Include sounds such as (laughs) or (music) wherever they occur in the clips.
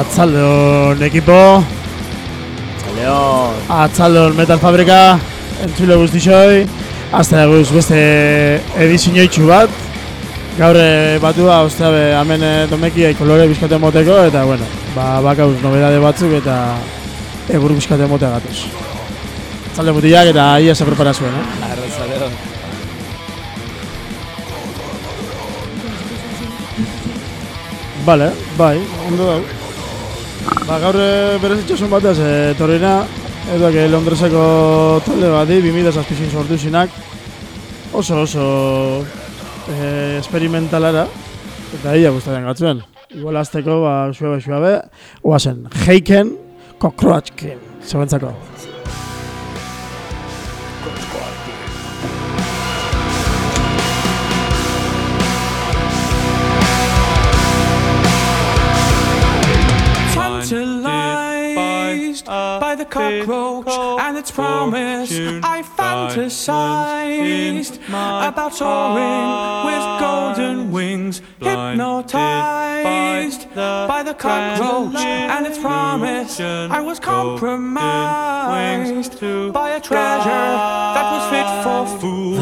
Atzaldon ekipo, Leon. atzaldon metal fabrika, entzule guztixoi, azte guz beste edizioitxu bat, gaur eh, batua, ostea be, hemen eh, domekiai kolore bizkate moteko, eta bueno, ba, bakauz nobedade batzuk eta egur bizkate motea gatoz. Atzalde mutilak eta ia se prepara zuen, eh? Leon. Bale, bai, ondo dau. Ba, gaur eh, berez itxasun batez, e, torrina, edo que Londreseko talde bati, 2000 zazpizin sortu zinak, oso oso e, esperimentalara, eta ia guztaren gatzuen. Igual azteko, ba, suabe, suabe, oazen, Heiken, Cockroachkin, zebentzako. The cockroach and its promise, I fantasized about soaring with golden wings, hypnotized by the cockroach and its promise. I was compromised by a treasure that was fit for fools.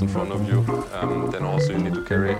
In front of you. Um, then also you need to carry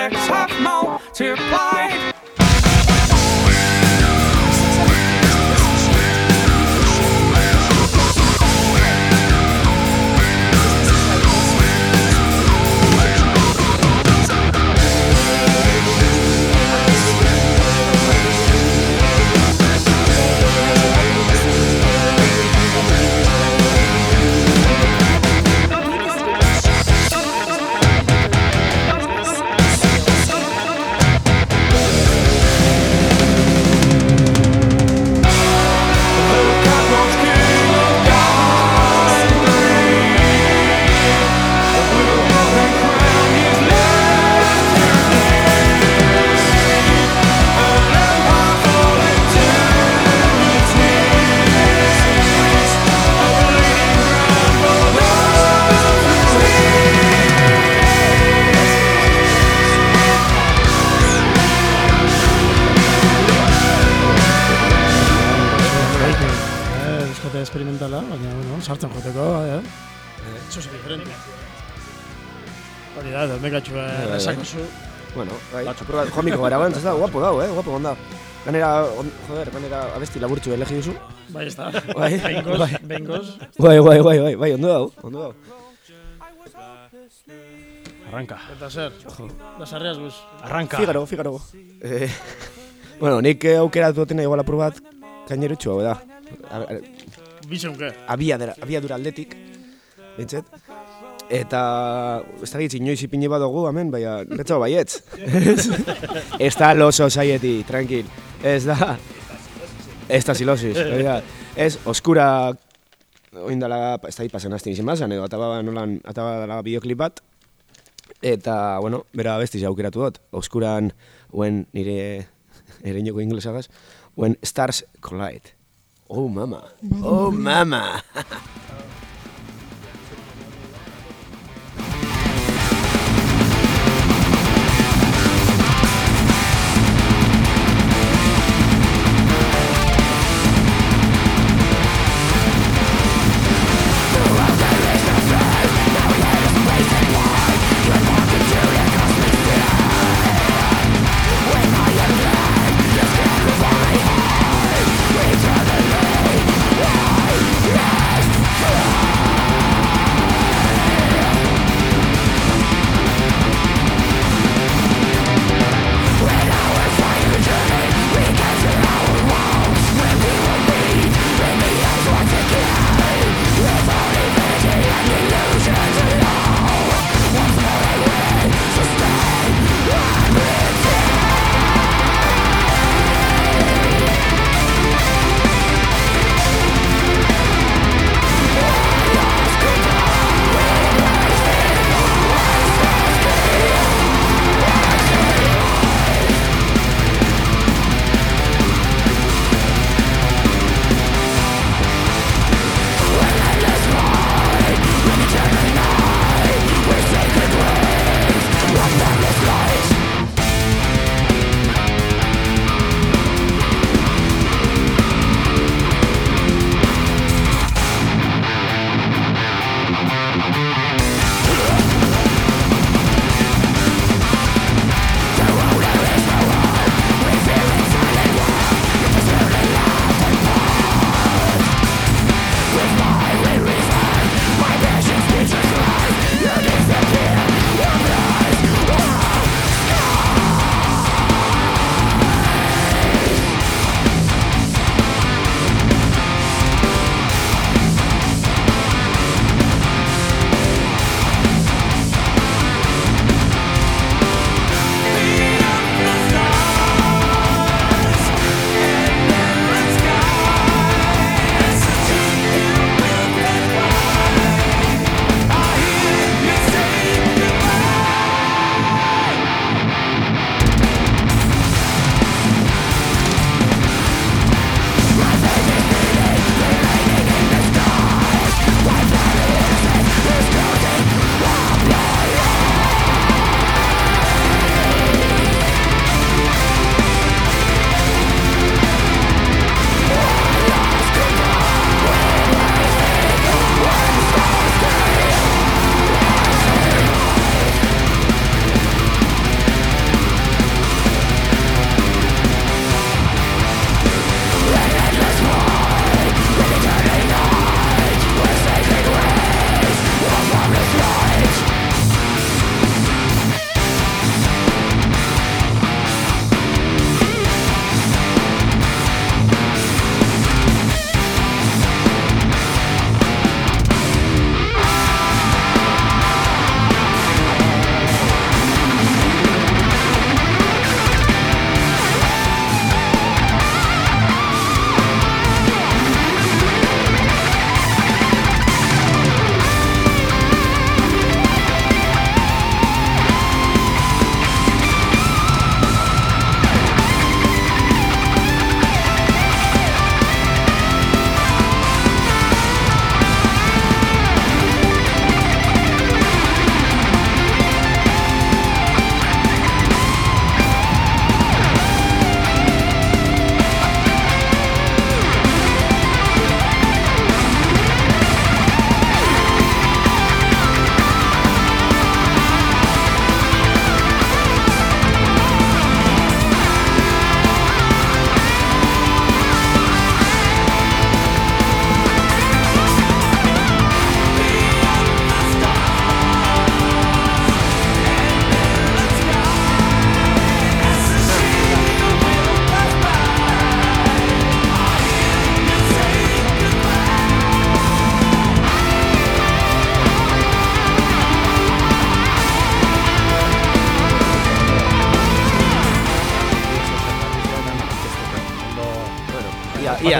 sex hormone to. Sartzen joteko, eh? Eso es diferente. Hori da, dut mekatxu, eh, bai. resakozu. Bueno, bai, apur bat, jomiko gara bantz, ez da, guapo dau, eh, guapo gonda. Ganera, on, joder, ganera abesti laburtxu elegi duzu. Bai, ez da. Bai, Bengoz, bai. bengoz. Bai, bai, bai, bai, bai, ondo dau, ondo dau. Arranka. Eta zer, da sarriaz guz. Arranka. Figaro, Figaro. Eh, (laughs) bueno, nik eh, aukeratu dutena igual apur bat, hau da. A- a- Bitxeunke. Abia, dera, abia dura aldetik, bintzet. Eta, ez da gitz, inoiz ipini badugu, hemen, baina, betxo baietz. (laughs) ez da los society, tranquil. Ez da, ez da silosis, (laughs) ez, oskura, oindala, ez da ipasen hastin izin bazan, edo ataba nolan, ataba bideoklip bat, eta, bueno, bera bestiz aukeratu dut, oskuran, uen nire, (laughs) ereinoko inglesagaz, when stars collide. Oh, mama. Oh, mama. (laughs)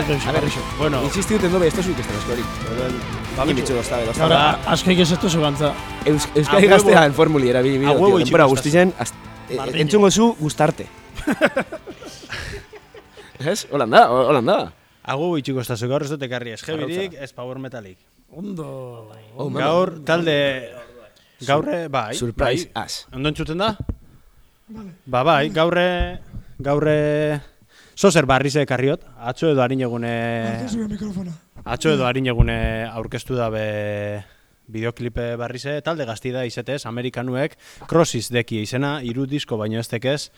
ia, Patente a ver, iso. Bueno, insisti duten dobe, esto zuik ez da askorik. Ni bitxo dozta, dozta. Ahora, asko ikes esto zu gantza. Eus, A Euskadi gaztean formuli erabi a bideo, huevo tío. Denbora az- e- entzungo zu gustarte. (laughs) Ez? Holan da, holan da. Hago itxiko estazu, gaur ez dut ekarri ez heavyrik, ez power metalik. Ondo. Oh. Gaur talde... Gaurre, bai. Surprise bai. as. Ondo entzuten da? Ba, bai, gaurre... Gaurre... Zozer barriz ekarriot, atxo edo harin egune... Atxo edo harin egune aurkeztu dabe bideoklipe barrize, talde gazti da izetez, Amerikanuek, Crossis deki izena, hiru disko baino ez tekez,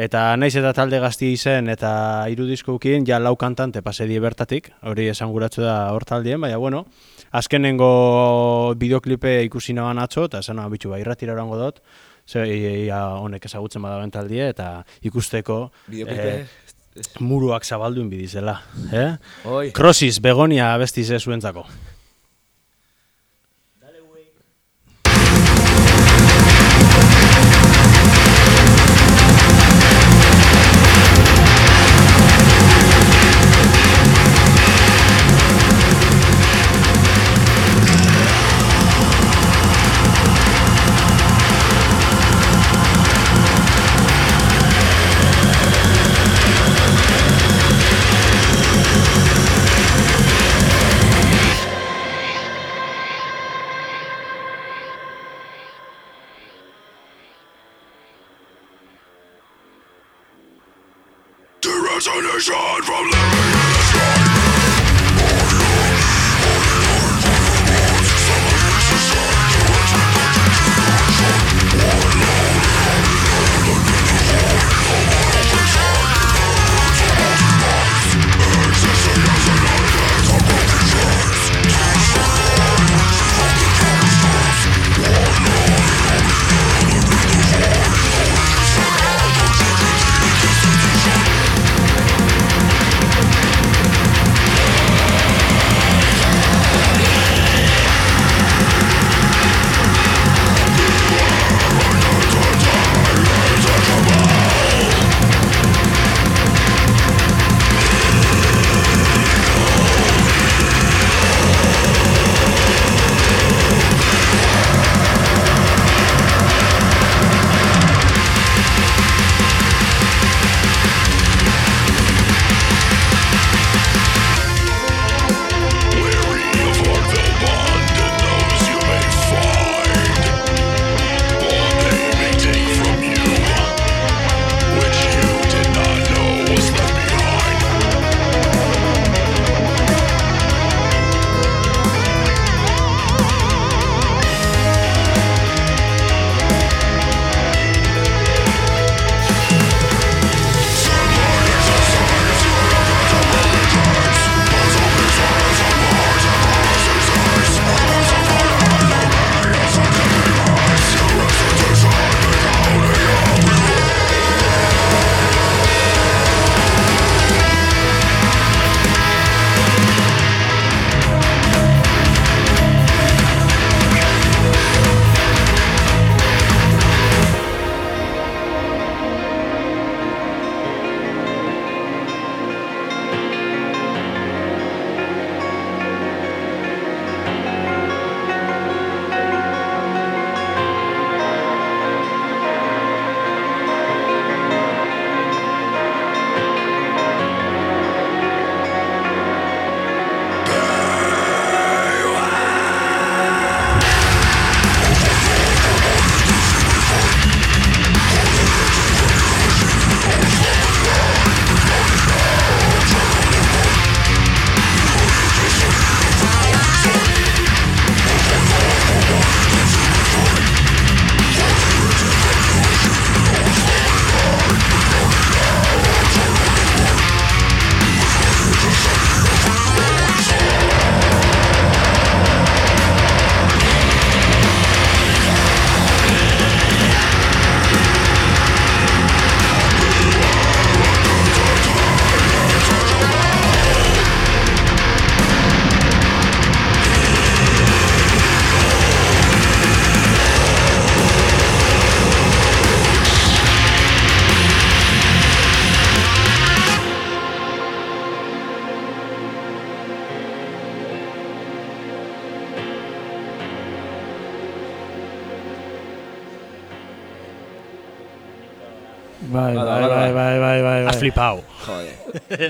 eta naiz eta talde gazti izen eta hiru diskoekin ja lau kantante pasedie bertatik, hori esanguratzu da hor taldien, baina bueno, azkenengo bideoklipe ikusi naban atxo, eta esan bitxu ba, irratira orango dut, ze ia honek ezagutzen badaben taldie, eta ikusteko Bideoklipe. eh, muruak zabalduen bidizela. Eh? Oi. Crossis, Begonia abestize zuentzako.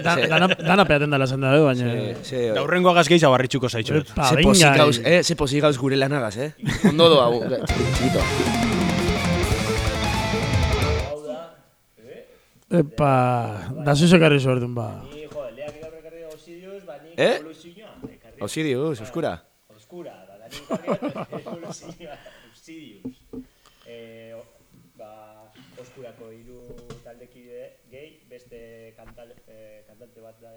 Dana, dana peaten dela zen da, eh, baina... Da hurrengo agaz gehiago barritxuko zaitxuet. Epa, se venga, pozik gauz, eh. pozik gauz gure lanagaz, eh? Ondo doa, gu- txikito. Epa, da zuze karri zuertun ba. Eh? Osidius, oskura. Oskura, da, da nik (laughs) evoluzioa, Obsidius. Eh, ba, oskurako beste kantal, eh, kantante bat da.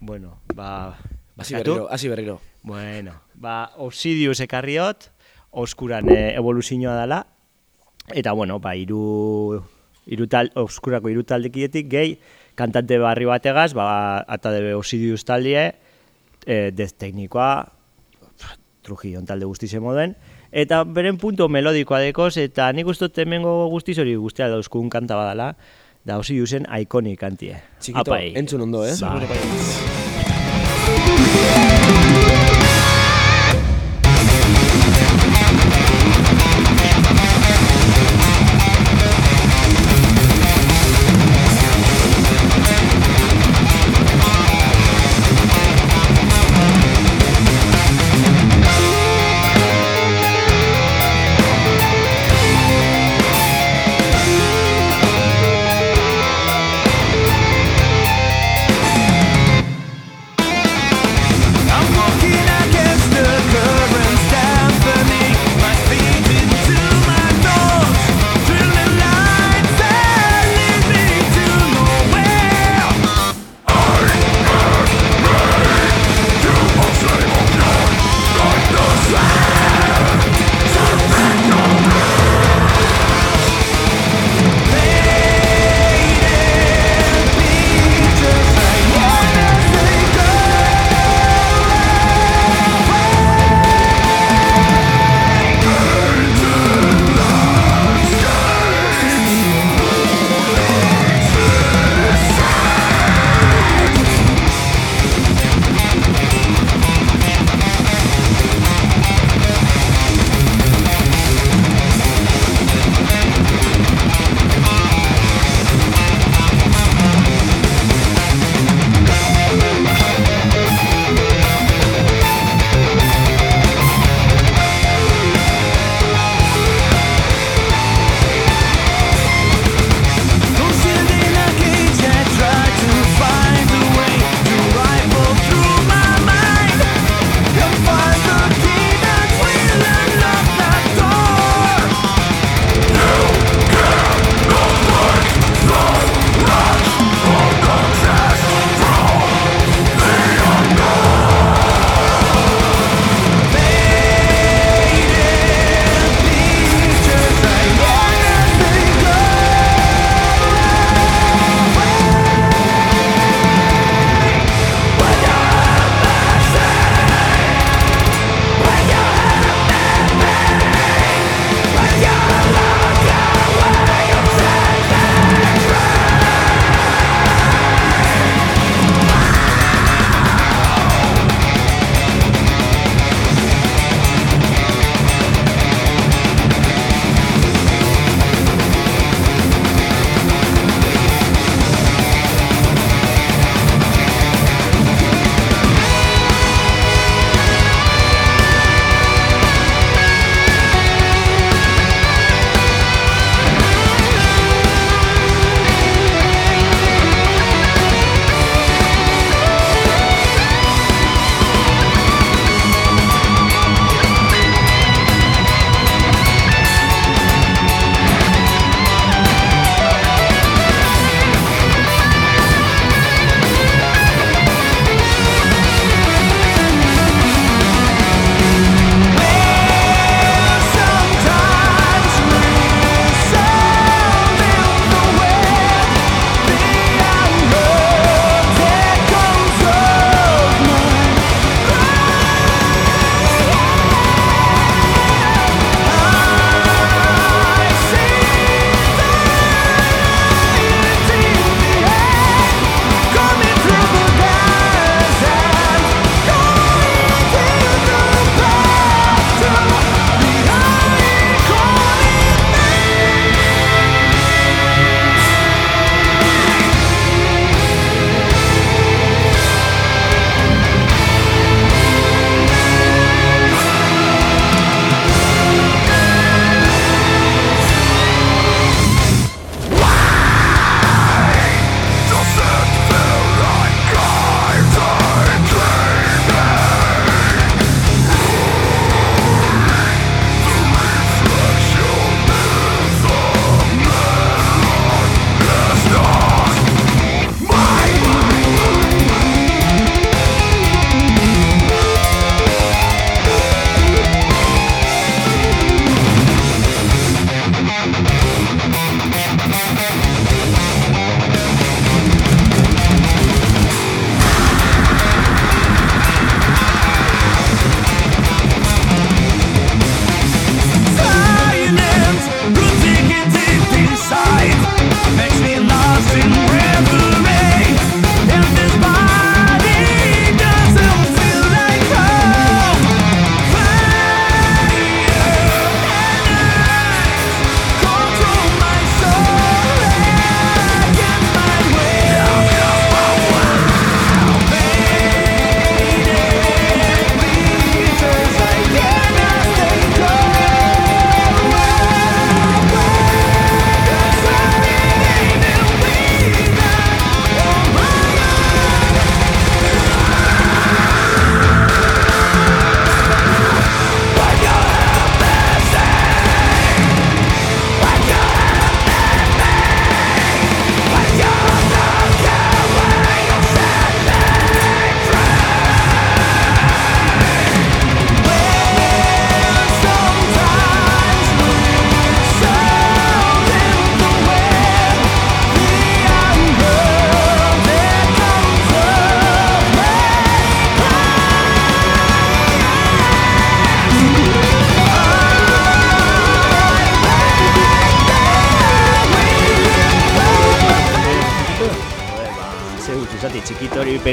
Bueno, ba... Hasi berriro, hasi berriro. Bueno, ba, Obsidius ekarriot, oskuran e, evoluzioa dela, eta bueno, ba, iru, iru tal, oskurako iru taldekidetik gehi, kantante barri bategaz, ba, ata debe Obsidius taldie, e, dez teknikoa, Trujion talde guztize moden, eta beren punto melodikoa dekoz, eta nik ustot hemengo guztiz hori guztia dauzkun kanta badala, da Obsidiusen ikonik kantie. Txikito, Apai. entzun ondo, eh? Ba.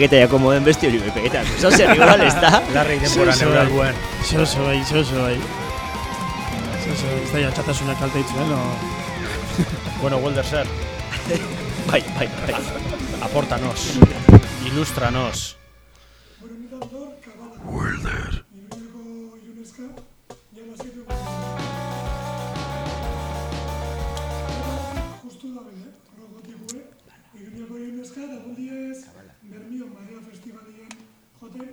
Txikito hori pegeta jako moden besti hori pegeta. Eso zer igual, ez da? (laughs) Larrei denbora neural bai. buen. Zeo zo bai, zeo zo bai. Zo bai, ez da jatxatasunak kalte itzuen, no? (laughs) Bueno, Welder zer, Bai, bai, bai. aportanos, ilustranos. Jote,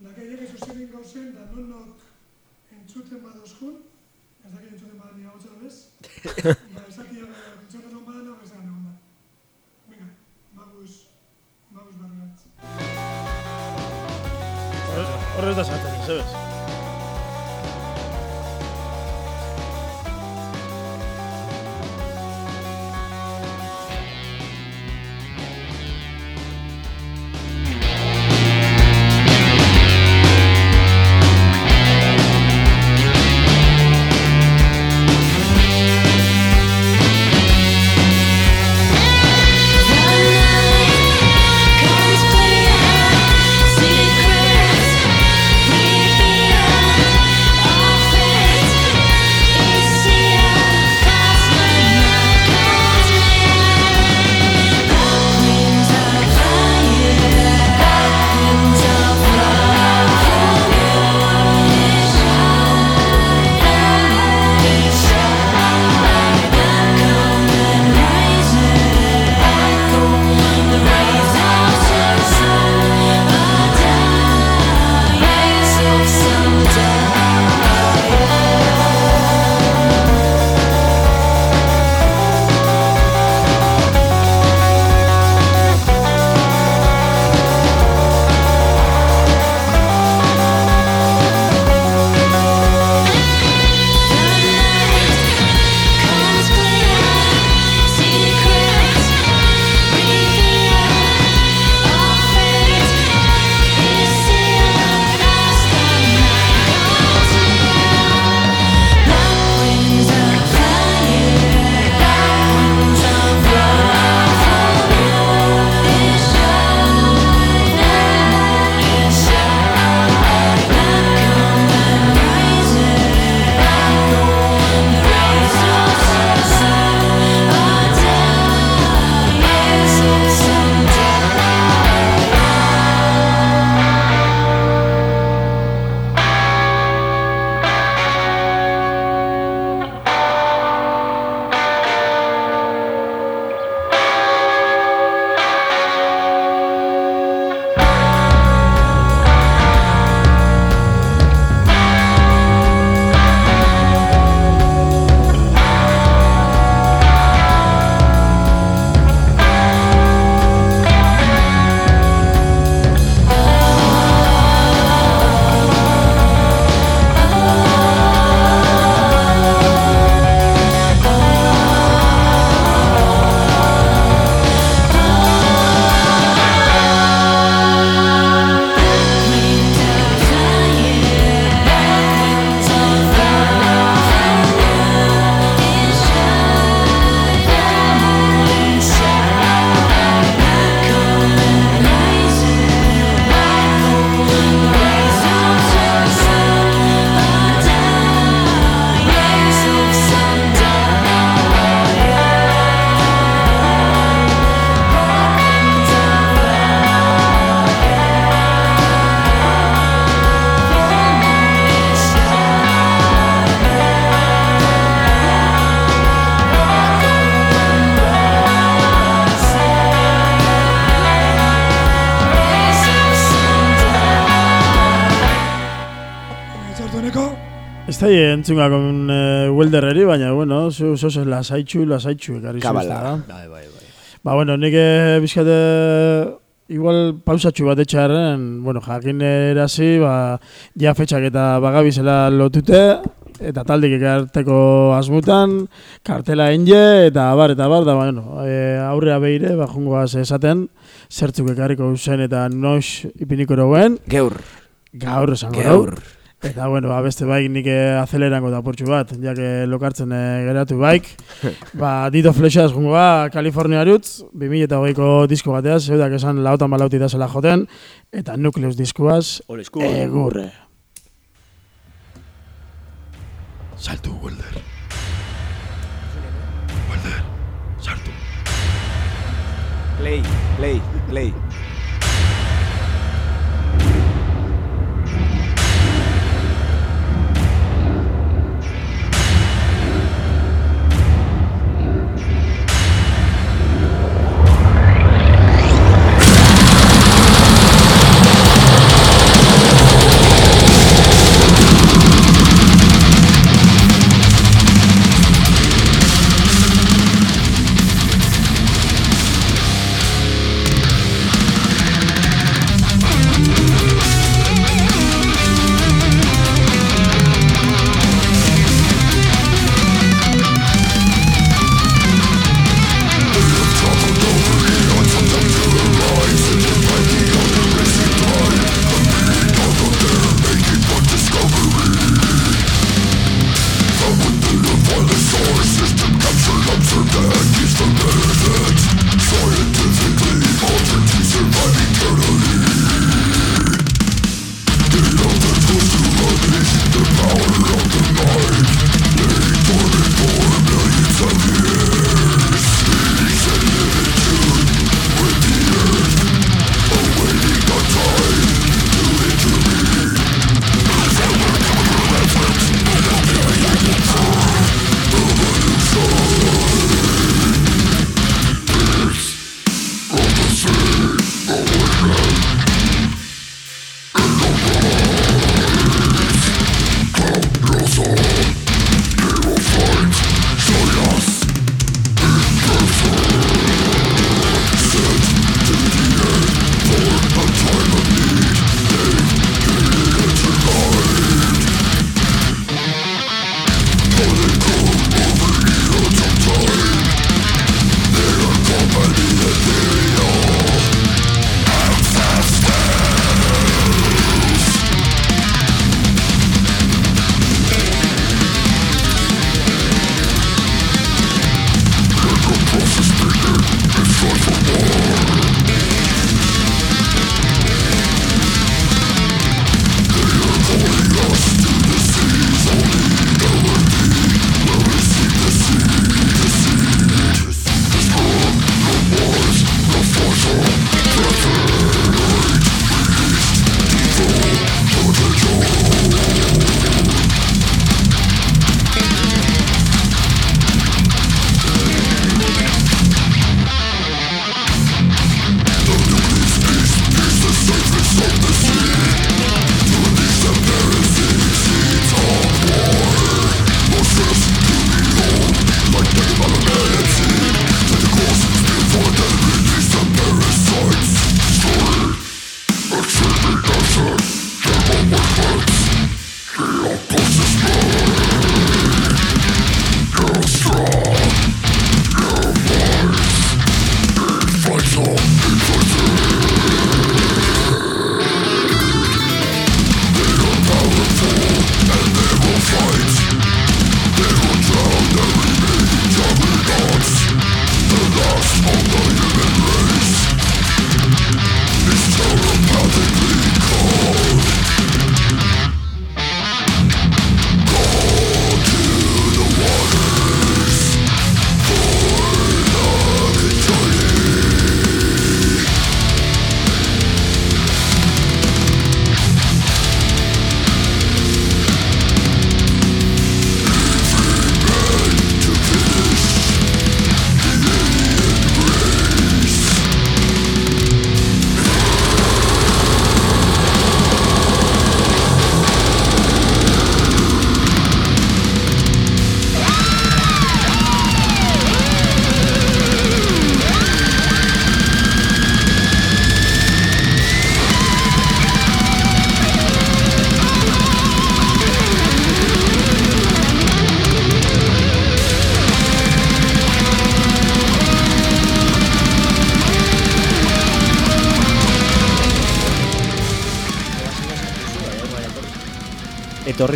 da gehiak zuzenin gauzen, da non nok entzuten badozkun, ez dakit entzuten badan nire hau bez, ba, ez dakit entzuten non badan, ez da non badan. Venga, baguz, baguz barriatz. Horrez da zaten, zebez? Ez da entzunga kon e, welderreri, baina, bueno, zozen lasaitxu, lasaitxu ekarri zu, Kabala. ezta? Bai, bai, bai. Ba, bueno, nik eh, bizkate igual pausatxu bat etxarren, bueno, jakin erazi, ba, ja fetxak eta bagabizela lotute, eta taldik ekarteko asmutan, kartela enge, eta bar, eta bar, da, bueno, e, aurrea behire, ba, jungoaz esaten, zertzuk ekarriko zen eta noiz ipiniko erogen, Geur. gaur esango Geur. dugu. Eta, bueno, ba, beste baik nik eh, azelerango da portxu bat, jake lokartzen eh, geratu baik. (laughs) ba, dito flexaz jungo ba, Kalifornia arutz, 2008ko disko bateaz, zeudak esan lautan balauti da zela joten, eta diskuaz, Ole esku. egurre. Saltu, Welder. Welder, saltu. Play, play, play.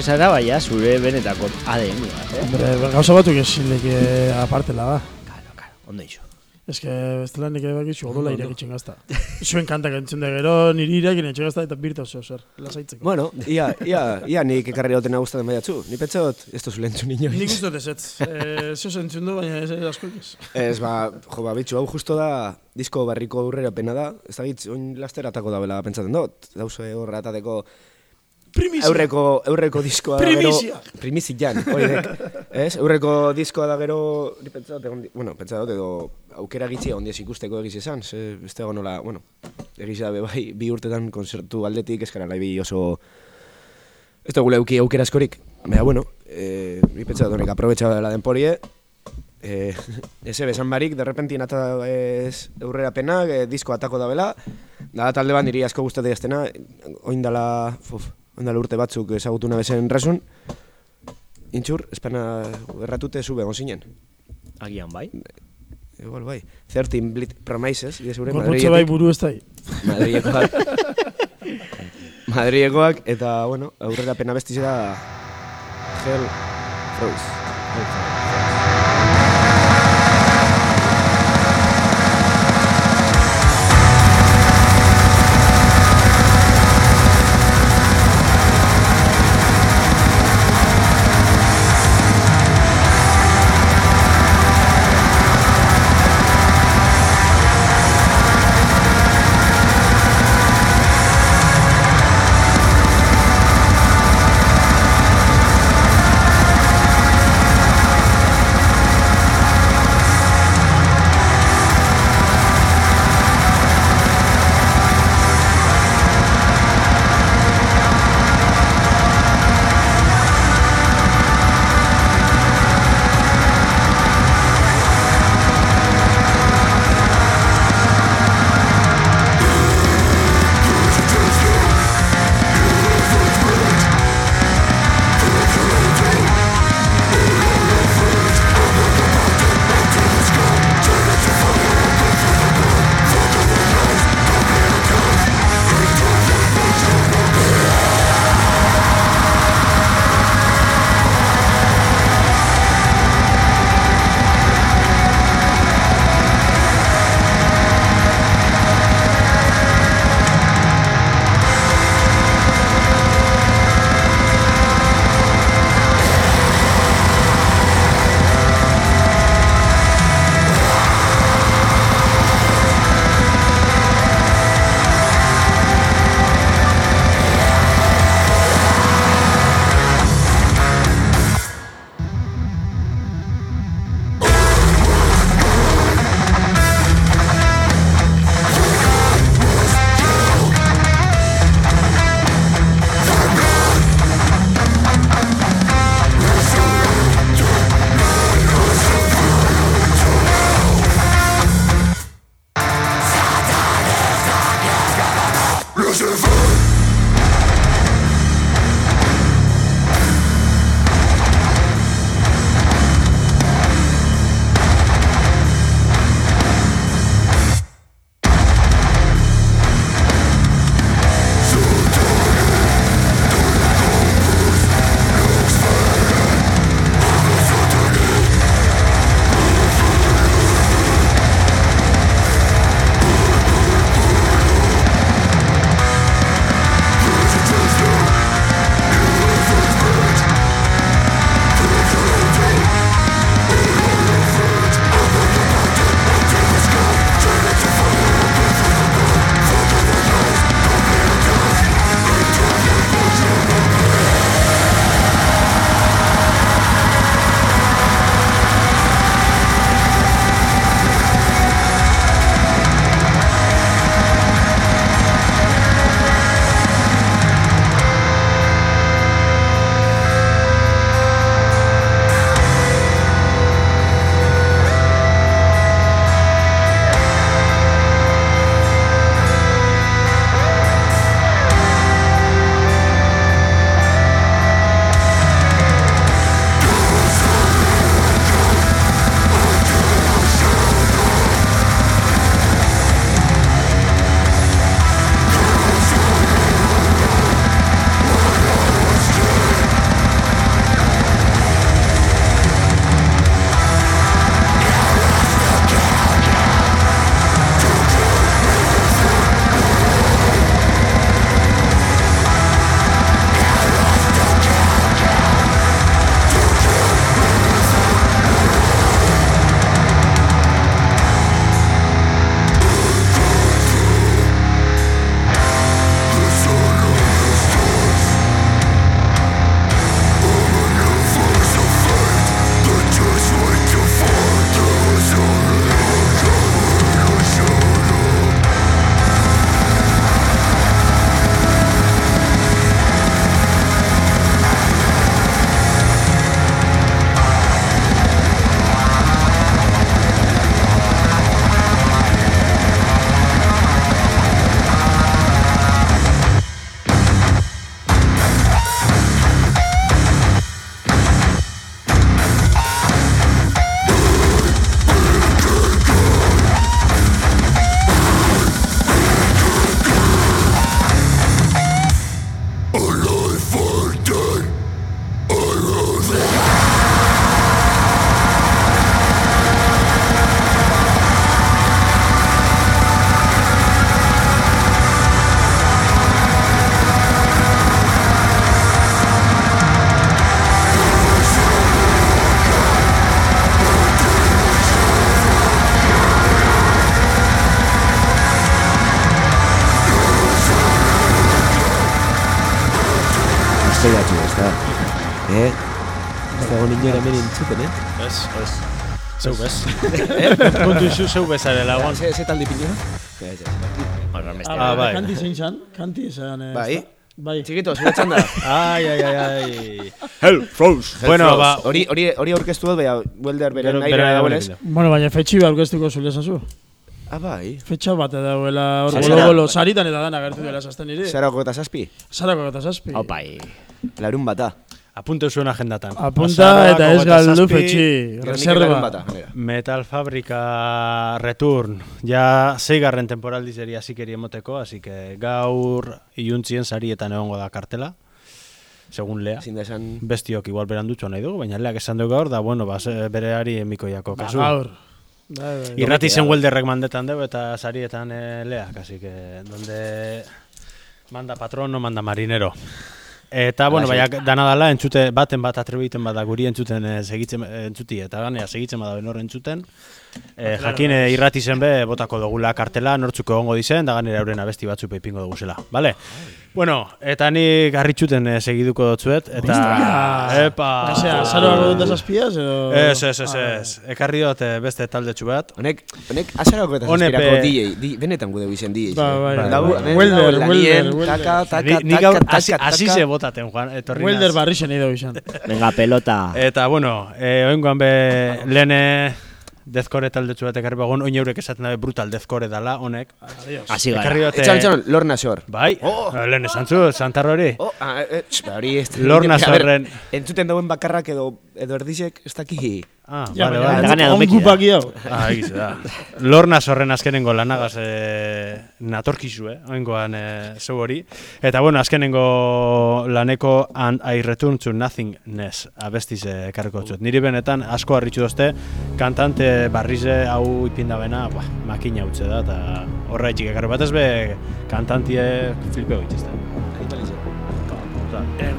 Zara baina zure benetako ADN bat, eh? Hombre, gauza batuk ezin leke apartela da. Claro, claro, ondo iso. Ez que, ez dela nik ebakizu, odola irekitzen gazta. Zuen kantak entzun da gero, niri irekin etxen gazta eta birta oso zer, lasaitzeko. Bueno, ia, ia, ia nik ekarri hotena gustatzen baiatzu. Ni pentsot, ez tozu lehentzu Nik inoiz. uste dut ez ez. Eh, Zio entzun du, baina ez asko ez. Ez, ba, jo, ba, bitxu, hau justo da, disko barriko aurrera pena da. Ez da gitz, oin laster atako da bela pentsatzen dut. Dauze horra atateko Primizia! Eurreko, eurreko diskoa da gero... Primizia! Primizian, hori. (laughs) Ez? Eurreko diskoa da gero... Ni pentsa dut, bueno, pentsa dut edo aukera gitzi ondiez ikusteko egiz esan. Ze, ez dago nola, bueno, egiz da bai, bi urtetan konzertu aldetik, eskara bi oso... Ez da gule auki aukera askorik. Baina, bueno, eh, ni pentsa dut honek aprobetxa dela denporie, eh, (laughs) ese besan barik, de repente nata ez aurrera pena, eh, disko atako da bela, da talde bat niri asko gustatzen jaztena, oindala, fuf, oindala urte batzuk ezagutu nabezen rasun, intxur, espena erratute zube egon zinen. Agian bai. Igual bai. 13 Blit Promises, zure, Gorputze bai buru ez da. Madrilekoak. (laughs) Madrilekoak, eta, bueno, aurrera pena bestiz da Hell Froze. Hell Froze. Ez nino hemen entzuten, eh? Ez, ez. Zeu bez. Kontu izu zeu bezare lagun. (laughs) Ze, ze talde pinio? Ez, ez. Ah, bai. Kanti zein zan, kanti zein. eh, Bai. Bai. Txikito, zure txanda. (laughs) Ai, ai, ai, ai. Hell froze. Bueno, ba... Hori, hori, hori aurkeztu dut, baina Welder bere nahi dagoenez. nahi Bueno, baina fetxi bat aurkeztuko zule zazu. Ah, bai. Fetxa bat dauela hor Zara- bolo bolo saritan eta dana agertu dela zazten niri. Zarako eta zazpi? Sarako eta zazpi. Opai. Larun bata. Apunte zuen agendatan. Apunta eta ez galdu fetxi. Reserva. Metal Fabrika Return. Ja zeigarren temporaldi zeri hasikeri emoteko, así que gaur iluntzien sarietan egongo da kartela. Segun lea. Ezin da esan... Bestiok igual berandutxo nahi dugu, baina leak esan dugu gaur, da bueno, ba, ze- bereari emikoiako Ba, kasu. gaur. Bai, bai. Irrati zen welderrek mandetan dugu eta sarietan eh, leak, así que donde manda patron, no manda marinero. Eta, bueno, baina dana dala, entzute, baten bat atrebiten bada guri entzuten eh, segitzen, eh, entzuti, eta ganea segitzen bada benor entzuten. Eh, jakin eh, irrati zen be, botako dugula kartela, nortzuko egongo dizen, da ganera euren abesti batzu peipingo duguzela, bale? Bueno, eta ni garritxuten eh, segiduko dotzuet, eta... Epa! Osea, zaroako dut zazpiaz, edo... Ez, ez, ez, Ah, ez. Ekarri dut beste taldetxu bat. Honek, honek azarako eta zazpirako be- DJ, di, benetan gude bizen DJ. Ba, bai. hemen Welder, welder, taka, taka, taka, taka, hasi ze botaten, Juan, etorri Welder barri zen edo izan. Venga, pelota. Eta, bueno, eh, oingoan be lehen dezkore taldetxu bat ekarri bagon, oin eurek esaten dabe brutal dezkore dala, honek. Ekarri gara. dute... Etxan, etxan, Lorna Sor. Bai, Oh. lehen esan zu, Santarro hori. Oh, ah, eh, tx, ba, hori ez... Lorna (laughs) Sorren. Entzuten dauen bakarrak edo, edo erdizek, ez daki... Ah, Ja, vale, vale. Gane on domeki da. gupaki hau. Ah, egiz da. Lorna sorren azkenengo lanagaz e, natorkizu, eh? Oingoan e, zeu hori. Eta, bueno, azkenengo laneko And I Return to Nothingness abestiz eh, ekarriko txut. Niri benetan asko harritxu dozte, kantante barrize hau ipinda bena, bah, makina utze da, eta horra etxik ekarri batez be, kantantie flipeo itxizten. Thank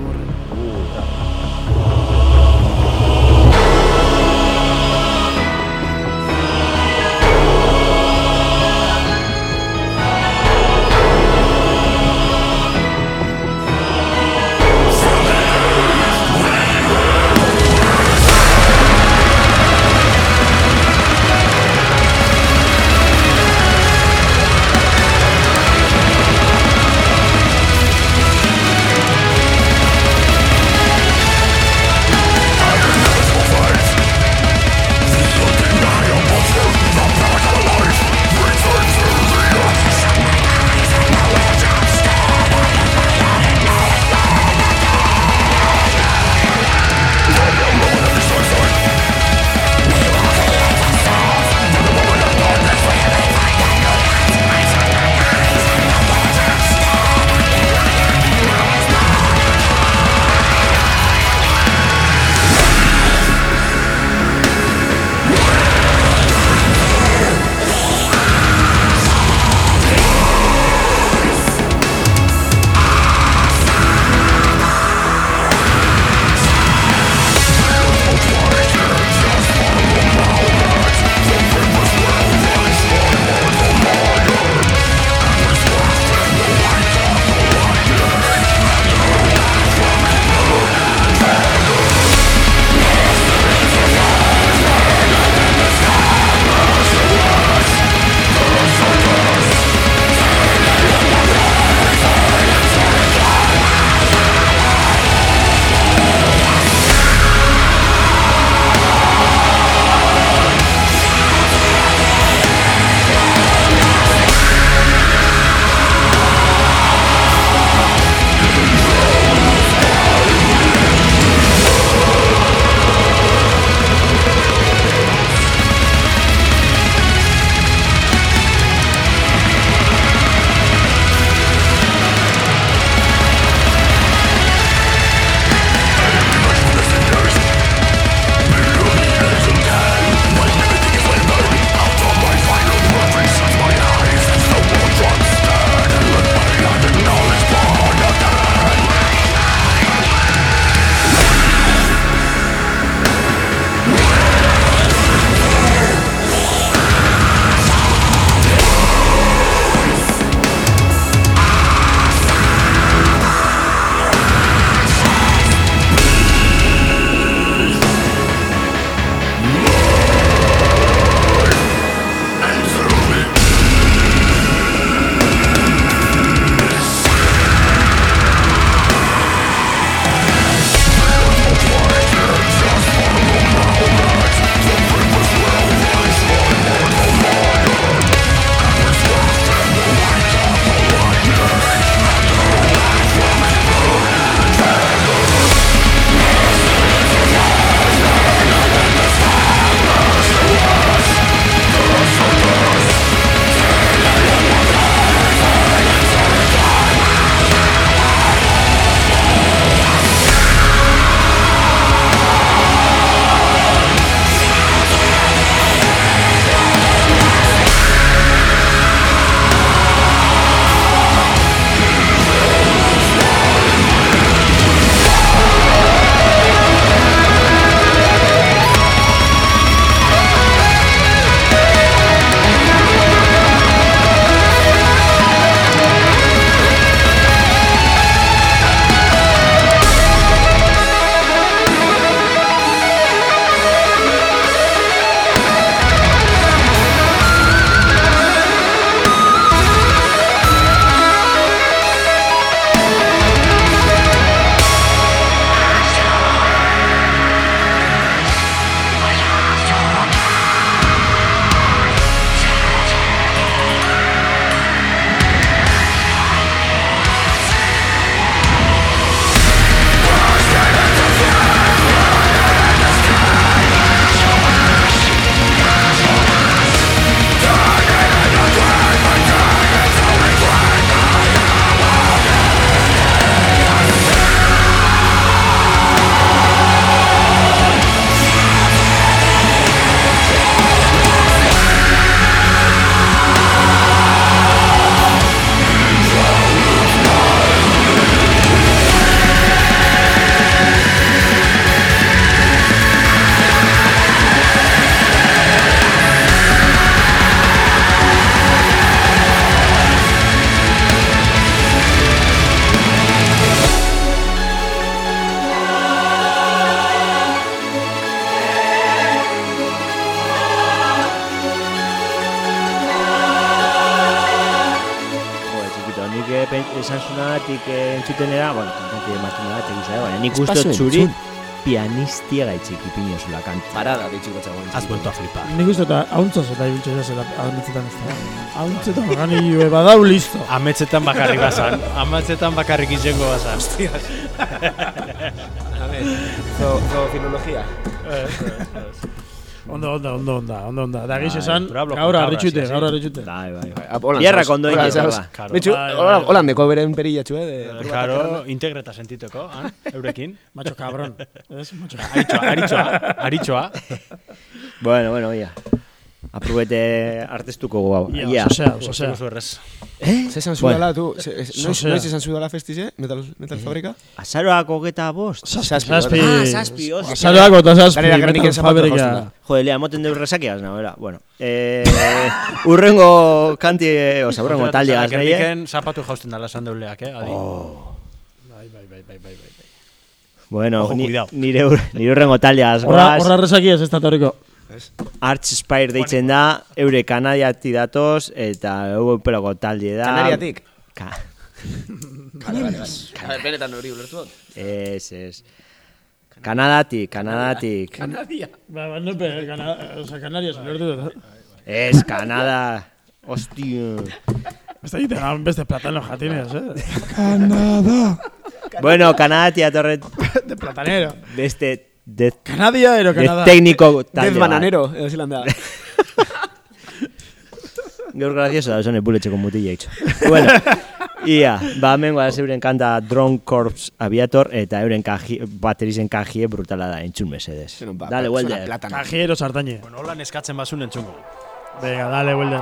nik uste entzun. pianistia gaitzik ipinozula kanta. Parada, ditxiko txagoen. Has vuelto a flipar. Nik uste eta hauntzaz eta ibiltzen zela ametzetan ez da. Hauntzetan gani jo, badau listo. Ametzetan bakarrik bazan. Ametzetan bakarrik izango bazan. (laughs) Zo, zo filologia. Ondo, ondo, ondo, ondo, ondo, ondo. Da giz Bai, esan, gaur con arritxute, gaur arritxute. Bai, bai, bai. Ah, holan Bierrak zauz, ondo holan egin ba. Bai, bai, bai. holan deko beren perillatxu, eh? Claro, integreta sentituko, han? Eurekin. (laughs) Macho cabrón. (laughs) Aritxoa, aritxoa, aritxoa. Bueno, bueno, ia. Aprobete artestuko guau. Ia, Ia. osea, osea. Oso errez. Ze esan zudala, tu? ze- ez- Noiz noiz esan zudala festize? Metal, metal fabrika? Azaroak hogeta bost. Zazpi, Zazpi, Ah, zazpi, hostia. Azaroako eta zazpi, metal fabrika. Jode, lea, moten deu resakiaz, no, era. Bueno, eh, urrengo kanti, eh, oza, urrengo taldeaz, nahi, eh? Zapatu jausten dala esan deuleak, eh? Adi. Bai, bai, bai, bai, bai, bai. Bueno, Ojo, ni, nire, nire urrengo taldeaz, Horra, goaz. horra rezaki ez ez da Arch Spire deitzen da, eure kanadiati datoz, eta europeloko talde da. Kanariatik? Ka Canarias. Benetan hori ulertu dut. ez, ez. Kanadatik, Kanadatik. Ba, ba, no, pe, Cana- o sea, Canarias, ulertu dut. Ez, Kanada. Hostia. Ez da egiten beste platano jatineaz, eh? Canadá. Bueno, Kanadati atorret De platanero. beste de, Canadia ero de tekniko talde Dez bat. bananero, edo zilan (laughs) da. Gaur grazioso da, zone buletxeko mutila itxo. bueno, (laughs) ia, ba, hemen goaz euren kanta Drone Corps Aviator, eta euren kaji, baterizen kajie brutala da, entzun mesedez. Dale, Welder. Cajiero sartañe. Bueno, holan eskatzen bazun entzungo. Venga, dale, Welder.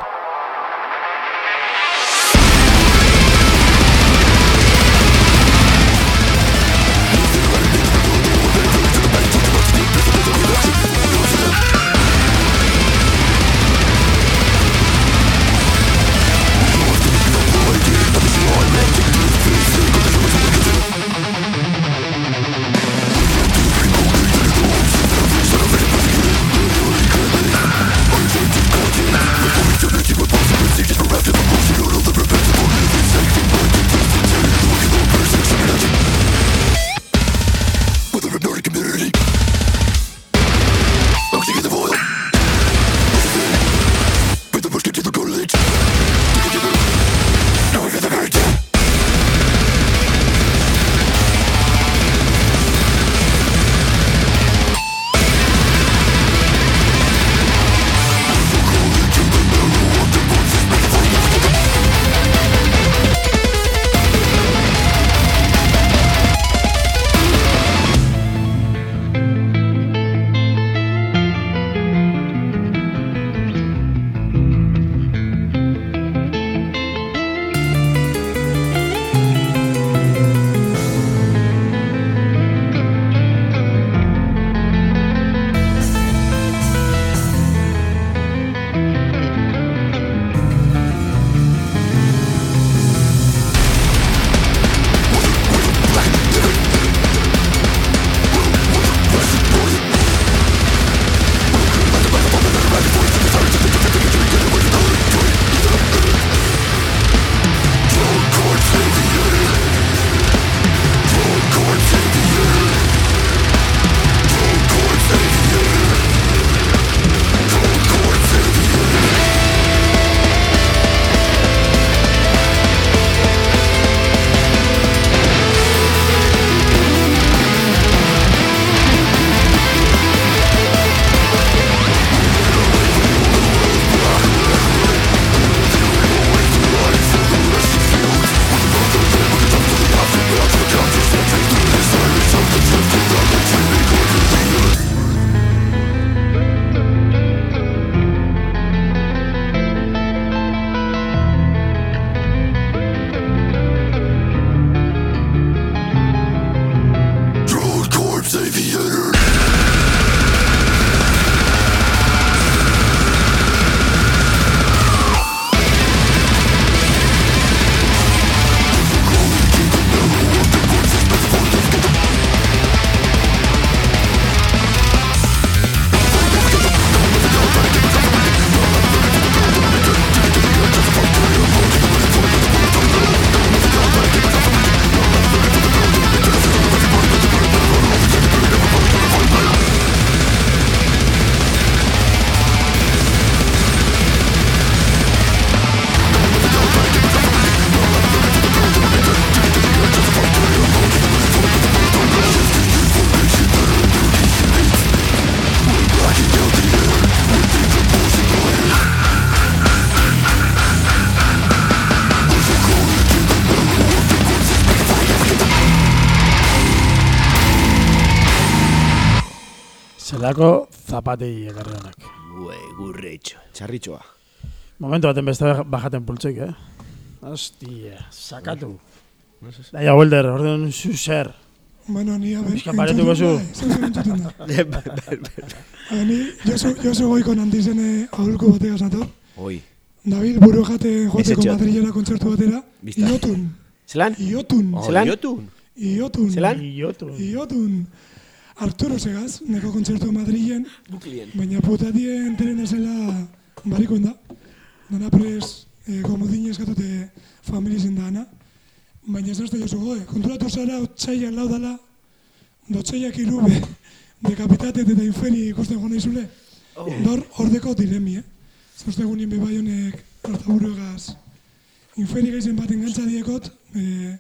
Zapatei ekarri honak. Ue, gurretxo. Txarritxoa. Momentu baten beste bajaten pultzik, eh? Hostia, sakatu. Daia, Welder, orden zuzer. Bueno, ni a ver, Pixka paretuko zu. Zer entzuten da. (laughs) Ba, ni Josu, Josu goiko nantizene aholko batega zato. Oi. Dabil buru jate joteko Ezetxot. Madrilera kontzertu batera. Iotun. Zelan? Iotun. Zelan? Iotun. Iotun. Zelan? Iotu. Iotun. Arturo Segaz, neko kontzertu Madrilen. Buklien. Baina putatien terena zela barikon da. Dana pres, eh, komodin eskatute familizen da ana. Baina ez nazte jozu goe. Konturatu zara, otxaian lau dala, dotxaiak irube, dekapitatet eta inferi ikusten jona izule. Dor, ordeko diremi, eh? Zauste egunin bebai honek hartaburu egaz. Inferi gaizen baten gantza diekot, eh,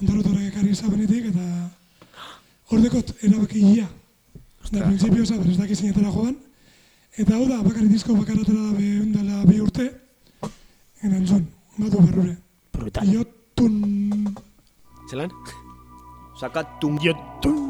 ondarotorak ekarri zabenetik, eta ordekot erabaki ia. Da, prinsipio zaber, ez daki zinetara joan. Eta hau da, bakarri disko bakaratara da be, ondala bi urte. Erantzun, badu barrure. Brutal. Iotun... Zelan? Sakatun. Iotun.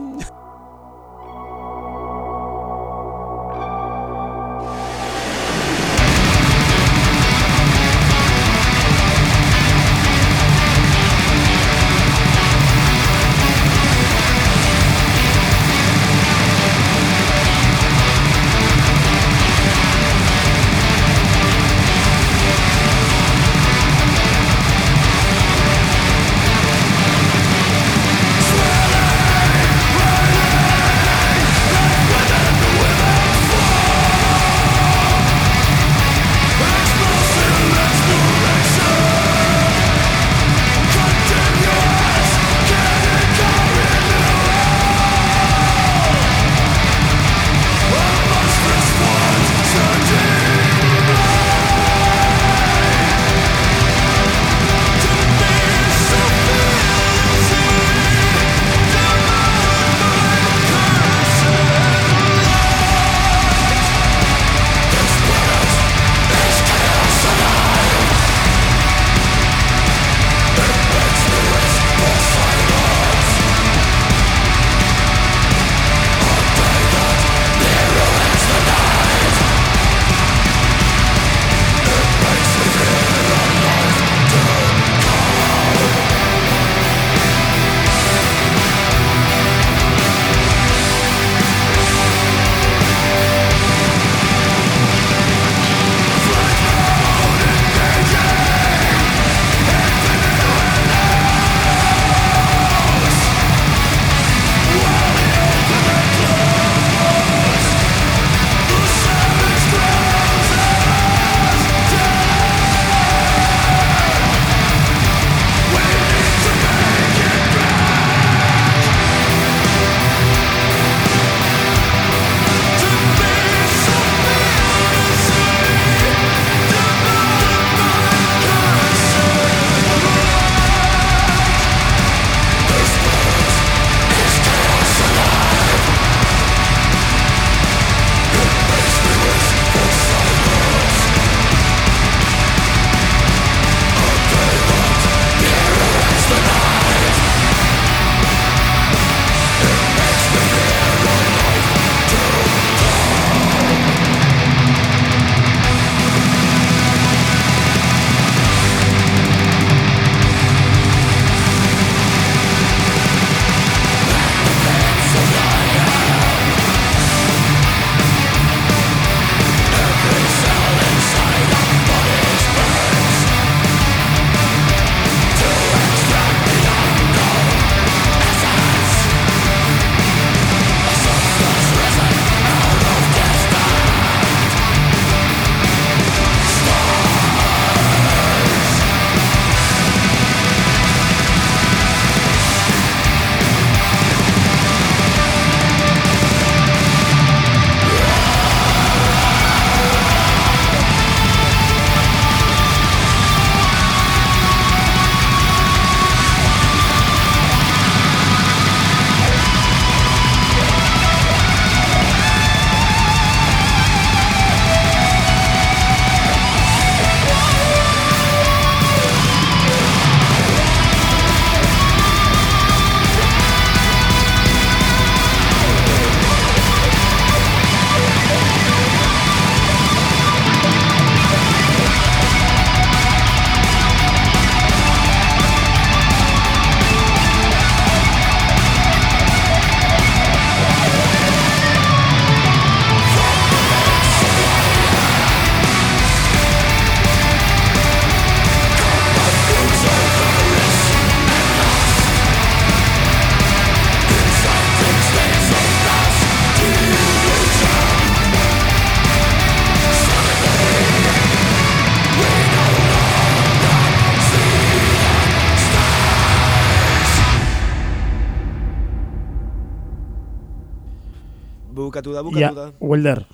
Welder.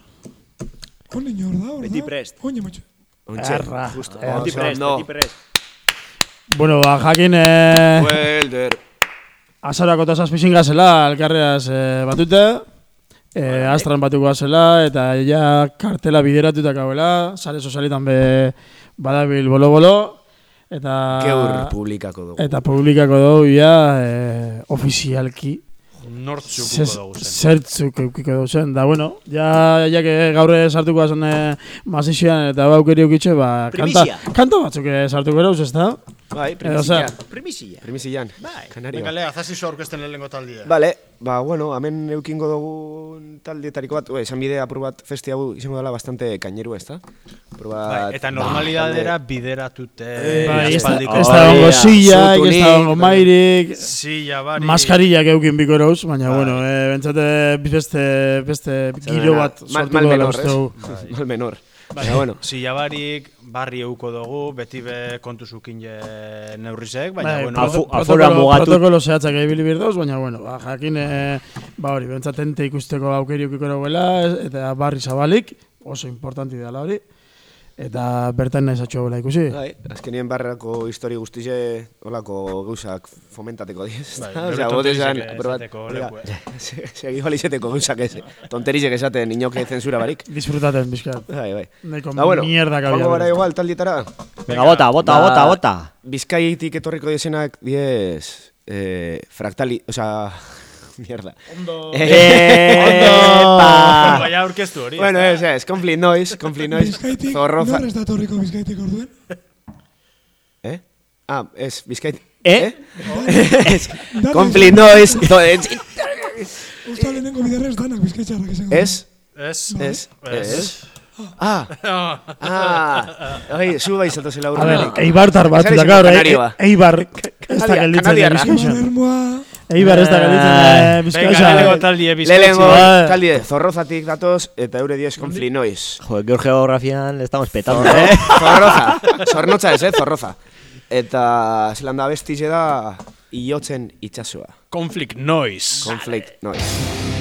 Honi hor da, hor da. Beti prest. Oin ematxo. Ontxe, Erra, justo. Beti prest, ondo. beti prest. Bueno, ba, jakin, eh, Welder. azarako eta zazpizin gazela, alkarreaz eh, batute, eh, astran batuko gazela, eta ja kartela bideratuta gauela, sare sozialetan be badabil bolo-bolo, eta... Geur publikako dugu. Eta publikako dugu, ja, eh, ofizialki, Nortzuk Zez- dugu zen. zertzuk eukiko dugu zen, da, bueno, ja, ja que gaurre sartuko azen eh, mazixean eta baukeri eukitxe, ba, kanta, Primizia. kanta batzuk eh, sartuko erauz, ez da? Bai, primizia. Primizia. Primizillan. Bai. Kanario. Venga, lea, zazizo aurkezten lehenengo taldea. Vale, ba, bueno, hemen eukingo dugu taldietariko bat, ue, esan bide apur bat festi hau izango dela bastante kaineru, ez da? Apur bat, Bai, eta normalidadera bideratute. Bai, ez da, aspaldiko- ez da ongo Hori da. sillak, ez da ongo mairik, Zilla, bari. maskarillak eukin biko erauz, baina, Bai. bueno, eh, bentsate beste, beste giro bat sortuko mal dela menor, uste ez? Mal menor. Baina, bueno, Zilla barik, barri euko dugu, beti be kontu zukin je neurrizek, baina, Bai, bueno, afu- afora mugatu- Protokolo zehatzak ebili birdoz, baina, bueno, ba, jakin, eh, ba hori, bentsatente ikusteko aukeri eukiko dagoela, eta barri zabalik, oso importanti dela hori, eta bertan nahi zatxo bela ikusi. bai, azkenien barrako histori guztize olako gauzak fomentateko diez. Bai, Osea, bote tonterizek esan, apur bat, esateko oiga, lekue. se- segi balizeteko gauzak ez, tonterizek esaten inoke zensura barik. Disfrutaten, bizkat. Bai, bai. Nahiko Da, bueno, mierda kabia. joango gara igual taldietara. Venga, bota, bota, Ba, bota, bota. Bizkaitik etorriko desenak diez eh, fraktali, osea, (laughs) mierda. Ondo. (laughs) Epa! Baina aurkeztu hori. Bueno, ez, ez, conflict noise, conflict noise, Bizkaitik, zorroza... nor ez da torriko bizkaitik orduen? (laughs) Eh? Ah, ez, bizkait... Eh? Ez, conflict noise, to, ez, Usta lehenengo biderrez danak bizkaitxarrak izango. ez, Ez? ez, Ez. ez. Ah, ah, oi, zu bai zatozela A urrenik. ver, Eibar tar bat, Zer eta izango gaur, kanarioa? e- Eibar, ez da Kanadia- gelditzen kanadiarra. Eibar bizkaixan. ermoa, Eibar ez da gelditzen eh, Venga, lehenengo taldie bizkaitzi. Lehenengo talde zorrozatik datoz eta eure diez conflict noise. Joder, gaur geografian le estamos petando, eh? (laughs) Zorroza, zornotza ez, eh, zorroza. Eta zelanda bestize da iotzen itxasua. Conflict noise. Conflict noise.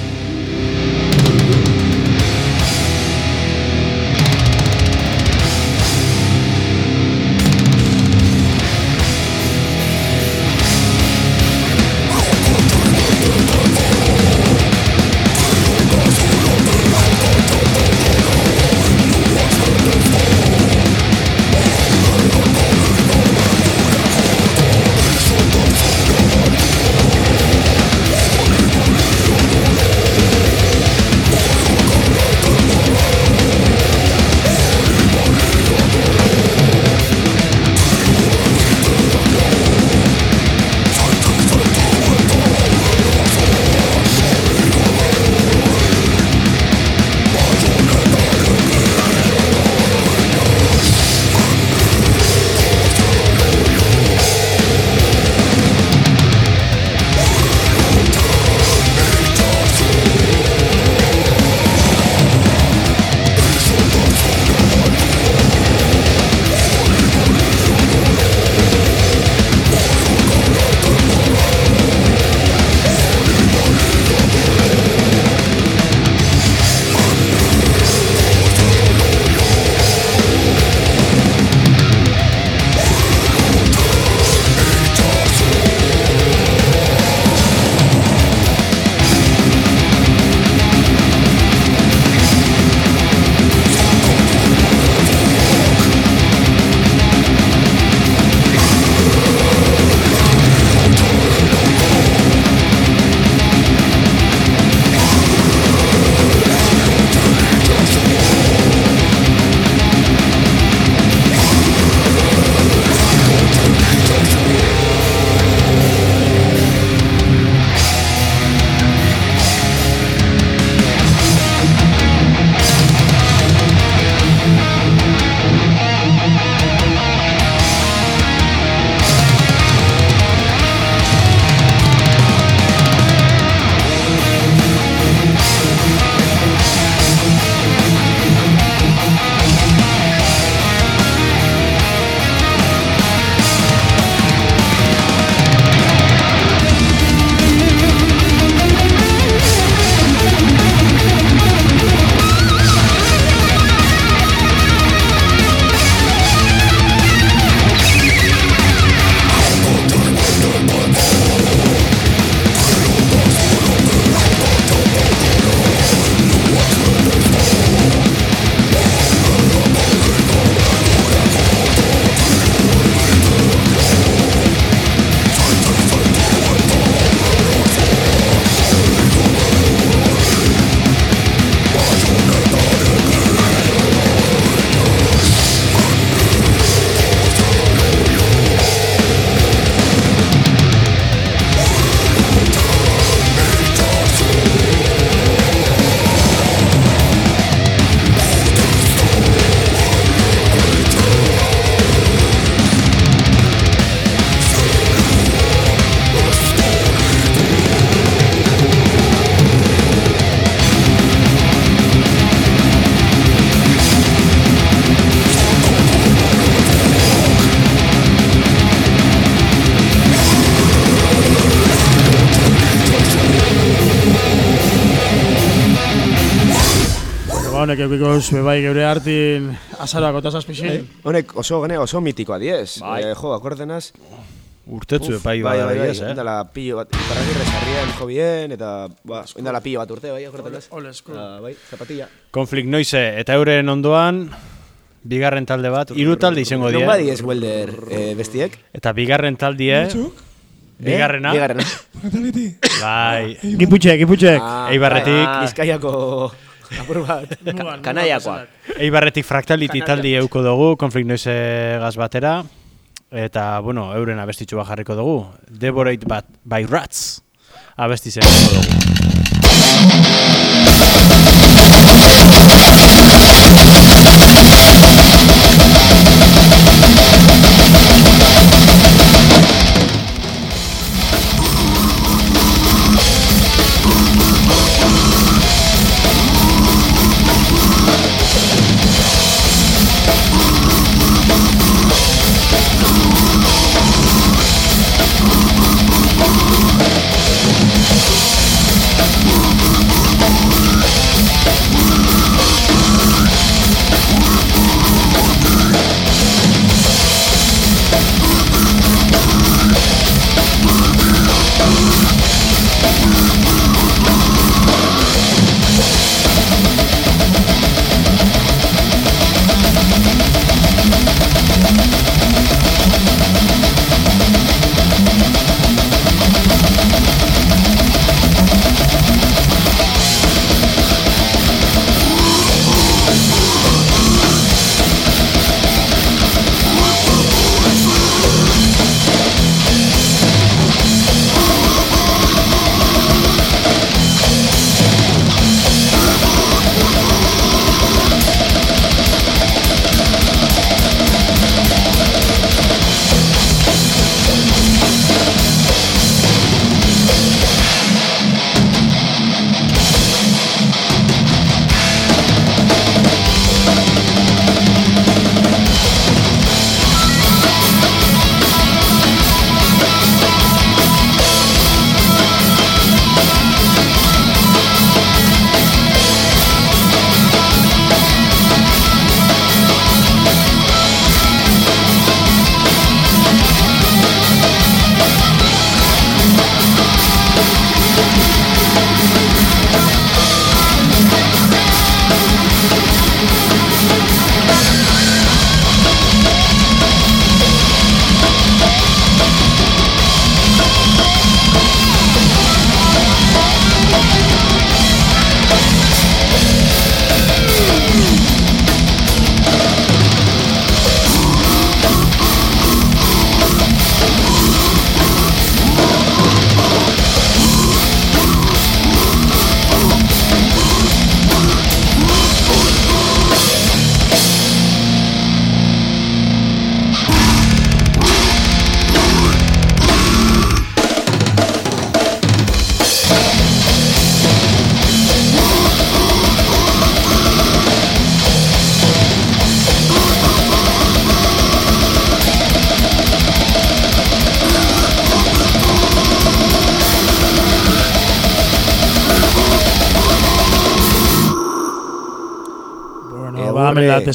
Honek eukiko zue bai geure hartin azarako eta zazpixin. Honek oso gane oso mitikoa diez. Bai. Eh, jo, akordenaz. Urtetzu epai bai, bai, bai, badariaz, eh? Indala pillo bat, iparragirre sarrien jo bien, eta, ba, indala pillo bat urte, bai, akordenaz. Ole, esku. Ah, bai, zapatilla. Konflikt noize, eta euren ondoan, bigarren talde bat, hiru talde izango die. Non badi ez welder eh, bestiek? Eta bigarren taldie, Batzuk, bigarrena, Bigarrena. Fatality. bai, Giputxek, giputxek. Ah, Eibarretik. bai, Bizkaiako apur bat. Kanaiakoak. Eibarretik fraktaliti taldi euko dugu, konflikt noize gaz batera. Eta, bueno, euren abestitxu bat jarriko dugu. Devorate bat by rats. Abesti zen dugu.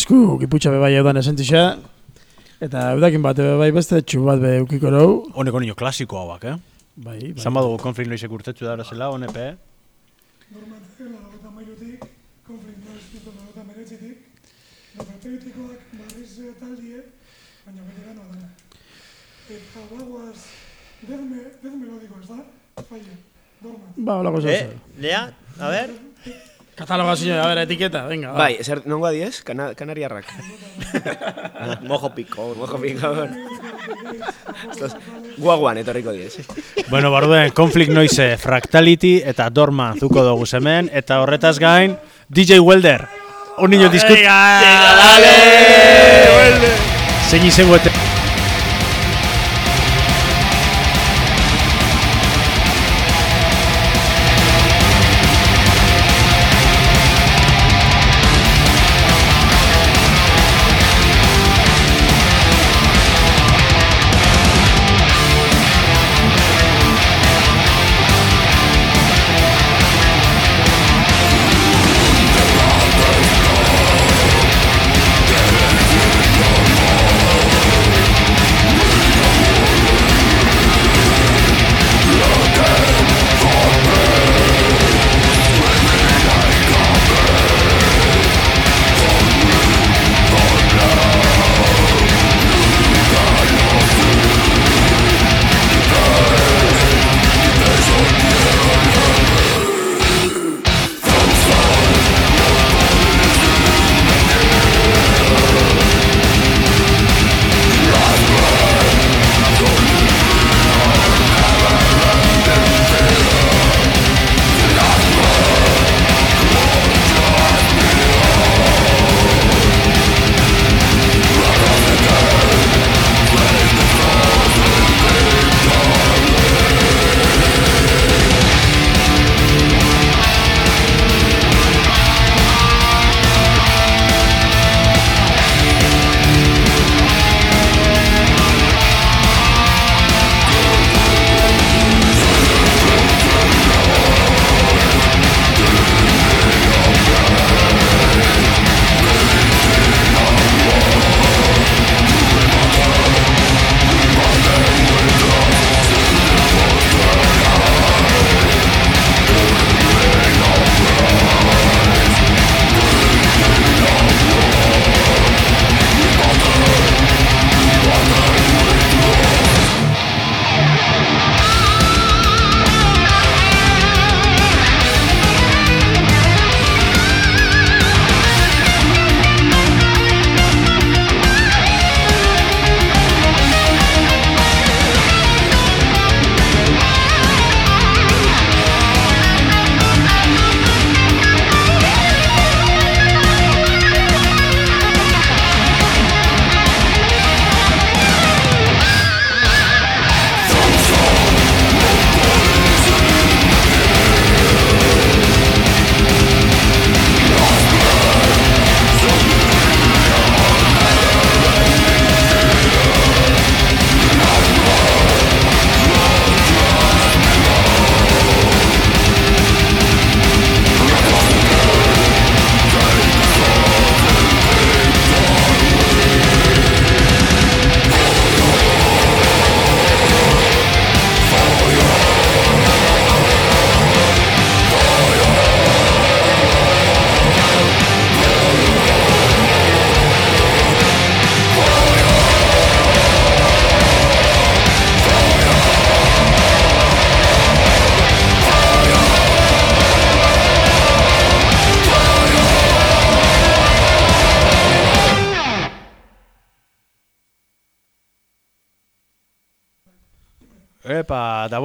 Ba, amela tesku, giputxa be bai eudan esentixa. Eta eudakin bat be bai beste txu bat be eukiko rau. Honeko niño klasiko hauak, eh? Bai, bai. Zan badugu konflikt noizek urtetzu da zela, honepe. Normatzen, lagota mailutik, konflikt noiztiko lagota meretzitik, da fatalitekoak barriz eh, taldie, baina bere gano dara. Eta bagoaz, death, me, death melodiko, ez da? Falle, dorma. Ba, holako Eh, zeu. Lea, a ver. Katalogazio, a ver, etiketa, venga. Bai, zer, nongo adiez? Kana, kanariarrak. (laughs) Mojo pico. Mojo pikabon. Guaguan etorriko diez. Bueno, barduen, konflikt noize fraktality eta dorma zuko dugu hemen eta horretaz gain, DJ Welder. Un niño diskut... Venga, Zein izango eta... Thank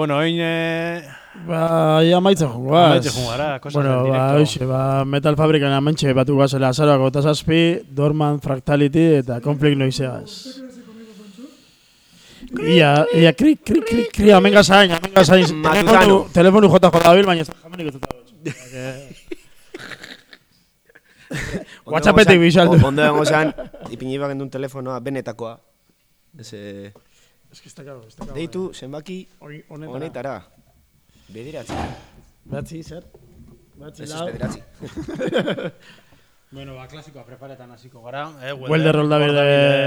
bueno, oin... Eh, Ba, ia amaitzen joan guaz. Amaitzen joan gara, cosas bueno, ba, directo. hoxe, ba, Metal Fabrikan amantxe batu guazela azaroako eta zazpi, Dorman Fractality eta Conflict Noiseaz. Ia, ia, kri, kri, kri, kri, amen gazain, amen gazain. (laughs) Matutano. Telefonu, telefonu jota jota bil, baina ez da jamenik ez dut. (laughs) WhatsAppetik bizaldu. Ondo dago zan, ipini bagen duen telefonoa, benetakoa. Ez, eh, Ez que está claro, está claro. deitu, zenbaki, Hori- honetara. Bederatzi. Behatzi, zer? Ez ez lau. bederatzi. (laughs) Bueno, ba, klasikoa preparetan hasiko gara. Eh, Welder rolda bide,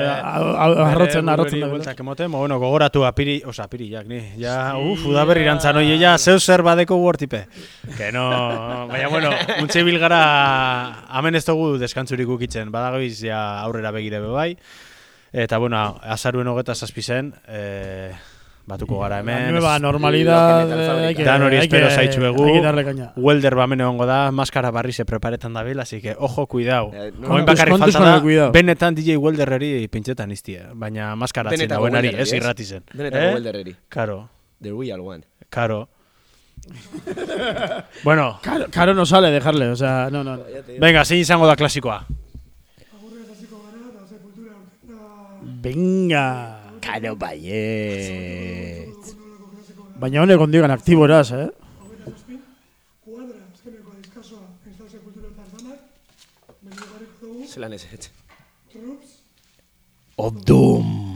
arrotzen, arrotzen da. Bueltak emoten, bueno, gogoratu apiri, oza, apiri, jak, ni. Ja, uf, udaberri irantzan, oie, ja, zeu zer badeko guortipe. Que no, baina, bueno, untxe bil gara, hemen ez dugu deskantzurik ukitzen, badagabiz, ja, aurrera begire be bai. Eta, bueno, azaruen hogeta zazpizen, eh, batuko gara hemen. nueva normalidad. Eh, Dan hori espero zaitxu egu. Welder bamen egongo da, maskara barri se preparetan dabil, así que ojo, cuidao. Eh, no, Oin Kontuz- bakarrik kontuz falta da, el cuidado. benetan DJ Welderreri pintxetan iztia, baina maskaratzen Benetako dauenari, Welderreri, ez irrati zen. Benetako welderreri. Karo, The real one. karo. bueno, Caro, caro no sale dejarle, o sea, no, no. no. venga, zein izango da klasikoa. Agurrez hasiko gara, eta sepultura aurten da... Venga. Karo baiet. Baina honek ondigan aktiboraz, eh? Hogeita zazpi, kuadra, azkeneko diskasoa, ez da sepultura eta ardanak, benio garriko dugu, Zelan ez ez. Troops, Of Doom.